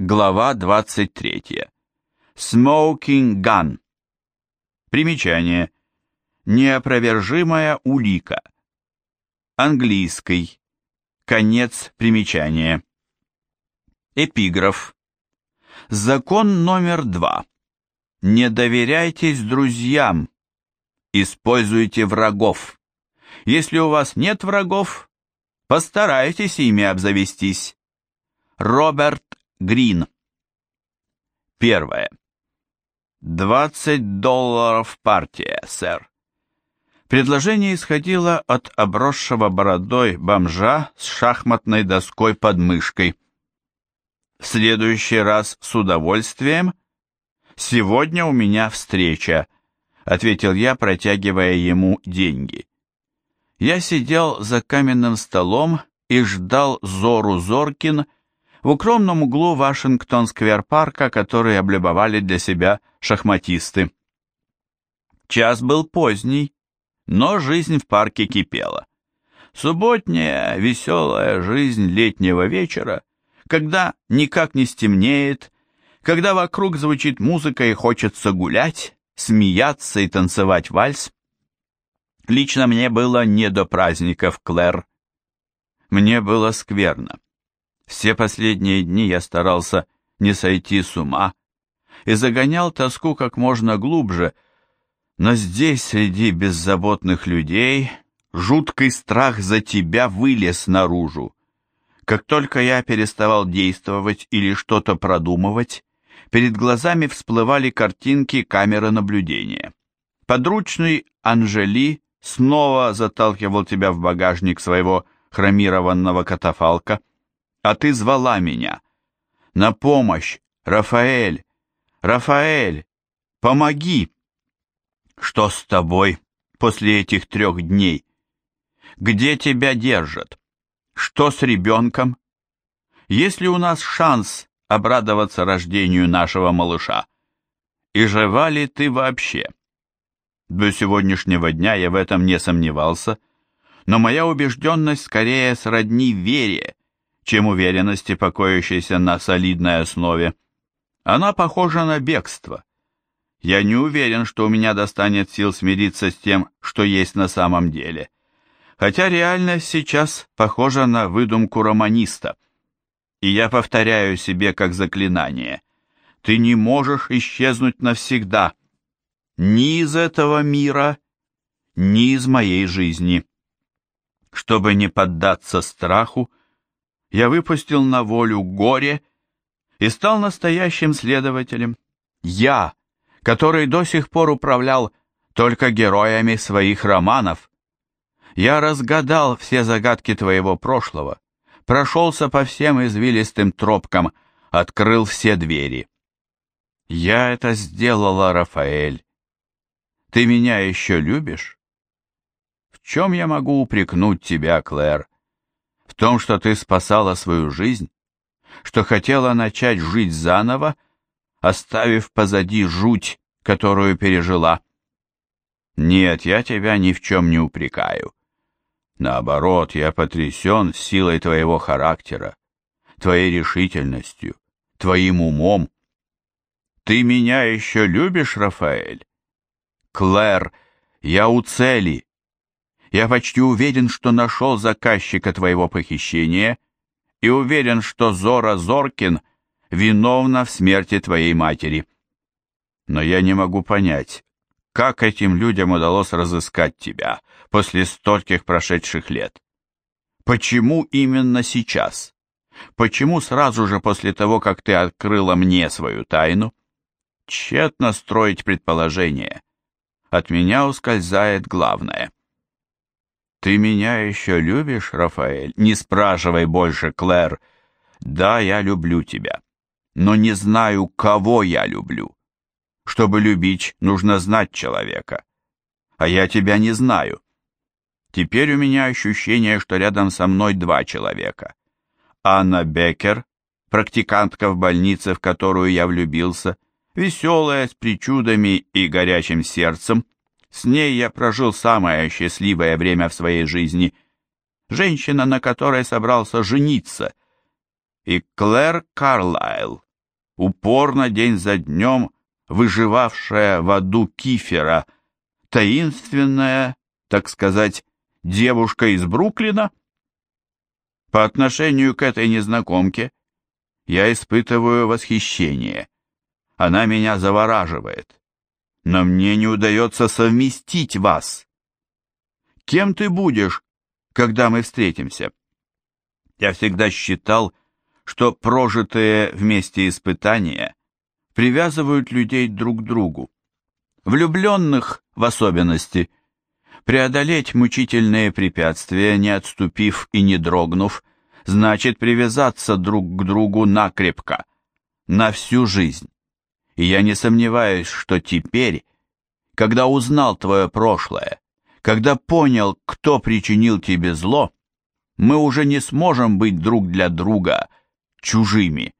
Глава 23. Smoking Gun. Примечание. Неопровержимая улика. Английский. Конец примечания. Эпиграф. Закон номер два. Не доверяйтесь друзьям. Используйте врагов. Если у вас нет врагов, постарайтесь ими обзавестись. Роберт Грин. Первое. 20 долларов партия, сэр. Предложение исходило от обросшего бородой бомжа с шахматной доской под мышкой. В следующий раз с удовольствием. Сегодня у меня встреча, ответил я, протягивая ему деньги. Я сидел за каменным столом и ждал Зору Зоркин, в укромном углу Вашингтон-сквер-парка, который облюбовали для себя шахматисты. Час был поздний, но жизнь в парке кипела. Субботняя веселая жизнь летнего вечера, когда никак не стемнеет, когда вокруг звучит музыка и хочется гулять, смеяться и танцевать вальс. Лично мне было не до праздников, Клэр. Мне было скверно. Все последние дни я старался не сойти с ума и загонял тоску как можно глубже, но здесь, среди беззаботных людей, жуткий страх за тебя вылез наружу. Как только я переставал действовать или что-то продумывать, перед глазами всплывали картинки камеры наблюдения. Подручный Анжели снова заталкивал тебя в багажник своего хромированного катафалка — а ты звала меня. На помощь, Рафаэль! Рафаэль, помоги!» «Что с тобой после этих трех дней? Где тебя держат? Что с ребенком? Есть ли у нас шанс обрадоваться рождению нашего малыша? И жива ли ты вообще?» До сегодняшнего дня я в этом не сомневался, но моя убежденность скорее сродни вере, чем уверенности, покоящейся на солидной основе. Она похожа на бегство. Я не уверен, что у меня достанет сил смириться с тем, что есть на самом деле. Хотя реальность сейчас похожа на выдумку романиста. И я повторяю себе как заклинание. Ты не можешь исчезнуть навсегда. Ни из этого мира, ни из моей жизни. Чтобы не поддаться страху, я выпустил на волю горе и стал настоящим следователем. Я, который до сих пор управлял только героями своих романов. Я разгадал все загадки твоего прошлого, прошелся по всем извилистым тропкам, открыл все двери. Я это сделала, Рафаэль. Ты меня еще любишь? В чем я могу упрекнуть тебя, Клэр? в том, что ты спасала свою жизнь, что хотела начать жить заново, оставив позади жуть, которую пережила. Нет, я тебя ни в чем не упрекаю. Наоборот, я потрясен силой твоего характера, твоей решительностью, твоим умом. Ты меня еще любишь, Рафаэль? Клэр, я у цели, я почти уверен, что нашел заказчика твоего похищения и уверен, что Зора Зоркин виновна в смерти твоей матери. Но я не могу понять, как этим людям удалось разыскать тебя после стольких прошедших лет. Почему именно сейчас? Почему сразу же после того, как ты открыла мне свою тайну? Тщетно строить предположение. От меня ускользает главное — ты меня еще любишь, Рафаэль? Не спрашивай больше, Клэр. Да, я люблю тебя. Но не знаю, кого я люблю. Чтобы любить, нужно знать человека. А я тебя не знаю. Теперь у меня ощущение, что рядом со мной два человека. Анна Беккер, практикантка в больнице, в которую я влюбился, веселая, с причудами и горячим сердцем, с ней я прожил самое счастливое время в своей жизни. Женщина, на которой собрался жениться. И Клэр Карлайл, упорно день за днем выживавшая в аду кифера, таинственная, так сказать, девушка из Бруклина? По отношению к этой незнакомке я испытываю восхищение. Она меня завораживает но мне не удается совместить вас. Кем ты будешь, когда мы встретимся? Я всегда считал, что прожитые вместе испытания привязывают людей друг к другу, влюбленных в особенности. Преодолеть мучительные препятствия, не отступив и не дрогнув, значит привязаться друг к другу накрепко, на всю жизнь. И я не сомневаюсь, что теперь, когда узнал твое прошлое, когда понял, кто причинил тебе зло, мы уже не сможем быть друг для друга чужими.